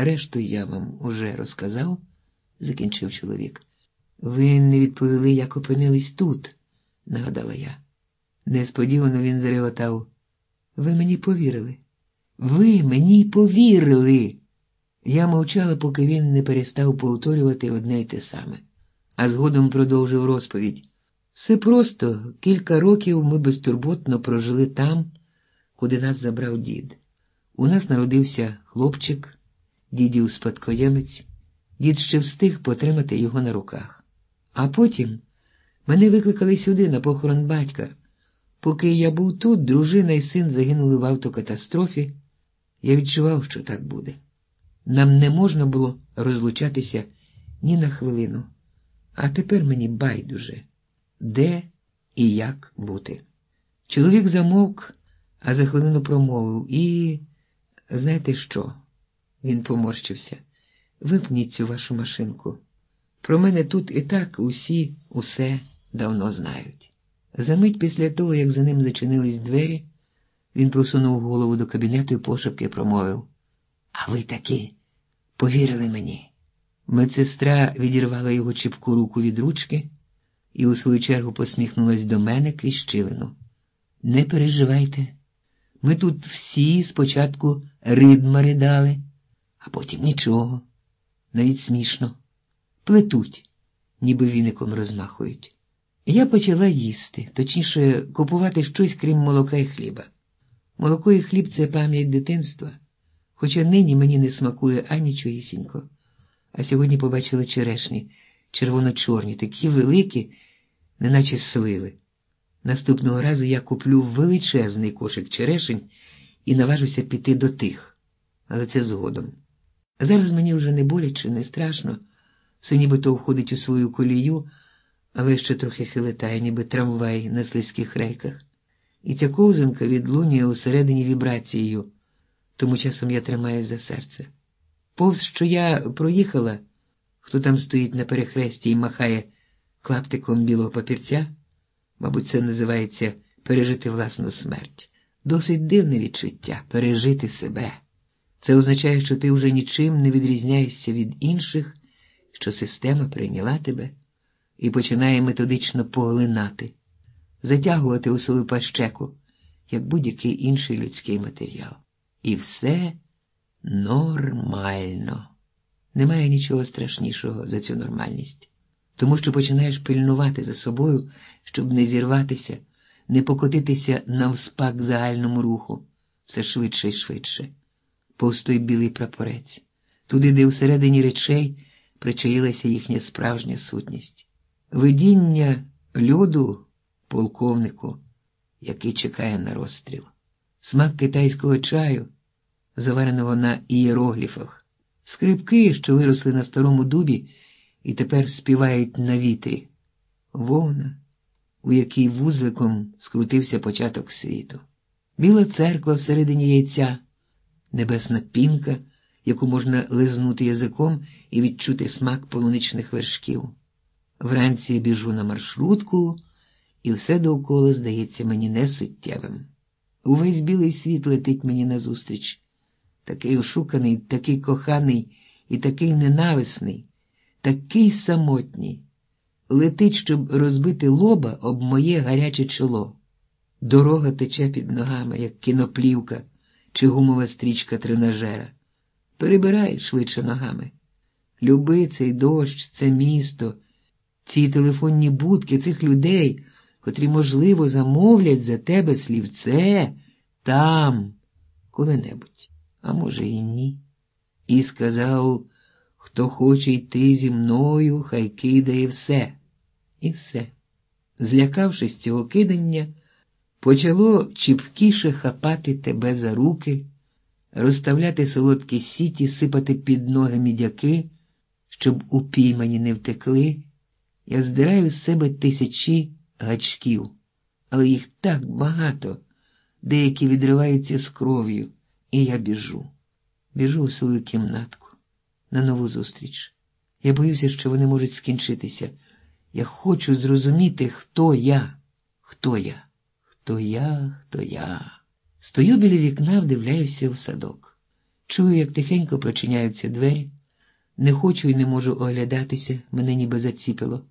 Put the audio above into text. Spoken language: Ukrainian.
Решту я вам уже розказав, закінчив чоловік. Ви не відповіли, як опинились тут, нагадала я. Несподівано він зареготав. Ви мені повірили. Ви мені повірили. Я мовчала, поки він не перестав повторювати одне й те саме, а згодом продовжив розповідь. Все просто кілька років ми безтурботно прожили там, куди нас забрав дід. У нас народився хлопчик, дідів спадкоємець, дід ще встиг потримати його на руках. А потім мене викликали сюди на похорон батька. Поки я був тут, дружина і син загинули в автокатастрофі. Я відчував, що так буде. Нам не можна було розлучатися ні на хвилину, а тепер мені байдуже, де і як бути. Чоловік замовк, а за хвилину промовив і, знаєте що? Він поморщився. Випніть цю вашу машинку. Про мене тут і так усі усе давно знають. Замить після того, як за ним зачинились двері, він просунув голову до кабінету і пошепки промовив. А ви таки повірили мені. Медсестра відірвала його чіпку руку від ручки і у свою чергу посміхнулась до мене крізь щілину. Не переживайте. Ми тут всі спочатку ридма ридали, а потім нічого, навіть смішно. Плетуть, ніби віником розмахують. Я почала їсти, точніше, купувати щось крім молока і хліба. Молоко і хліб це пам'ять дитинства, хоча нині мені не смакує анічогісінько. А сьогодні побачила черешні, червоно-чорні, такі великі, неначе сливи. Наступного разу я куплю величезний кошик черешень і наважуся піти до тих, але це згодом. Зараз мені вже не боляче, не страшно, все нібито входить у свою колію, але ще трохи хилитає, ніби трамвай на слизьких рейках. І ця ковзанка відлунює усередині вібрацією, тому часом я тримаюсь за серце. Повз що я проїхала, хто там стоїть на перехресті і махає клаптиком білого папірця, мабуть, це називається пережити власну смерть. Досить дивне відчуття пережити себе. Це означає, що ти вже нічим не відрізняєшся від інших, що система прийняла тебе і починає методично поглинати, затягувати у свою пащеку, як будь-який інший людський матеріал. І все нормально. Немає нічого страшнішого за цю нормальність, тому що починаєш пильнувати за собою, щоб не зірватися, не покотитися навспак загальному руху, все швидше і швидше. Повстой білий прапорець, туди, де всередині речей причаїлася їхня справжня сутність, видіння льоду полковнику, який чекає на розстріл, смак китайського чаю завареного на ієрогліфах, скрипки, що виросли на старому дубі і тепер співають на вітрі, вовна, у якій вузликом скрутився початок світу, біла церква всередині яйця, небесна пінка, яку можна лизнути язиком і відчути смак полуничних вершків. Вранці я біжу на маршрутку, і все довкола здається мені несуттєвим. Увесь білий світ летить мені назустріч такий ошуканий, такий коханий і такий ненависний, такий самотній, летить, щоб розбити лоба об моє гаряче чоло. Дорога тече під ногами, як кіноплівка чи гумова стрічка тренажера. Перебирай швидше ногами. Люби цей дощ, це місто, ці телефонні будки цих людей, котрі, можливо, замовлять за тебе слівце там коли-небудь а може, і ні. І сказав, хто хоче йти зі мною, хай кидає все. І все. Злякавшись цього кидання, почало чіпкіше хапати тебе за руки, розставляти солодкі сіті, сипати під ноги мідяки, щоб упіймані не втекли. Я здираю з себе тисячі гачків, але їх так багато, деякі відриваються з кров'ю. І я біжу, біжу у свою кімнатку на нову зустріч. Я боюся, що вони можуть скінчитися. Я хочу зрозуміти, хто я, хто я, хто я, хто я. Стою біля вікна, вдивляюся в садок. Чую, як тихенько прочиняються двері. Не хочу і не можу оглядатися, мене ніби заціпило.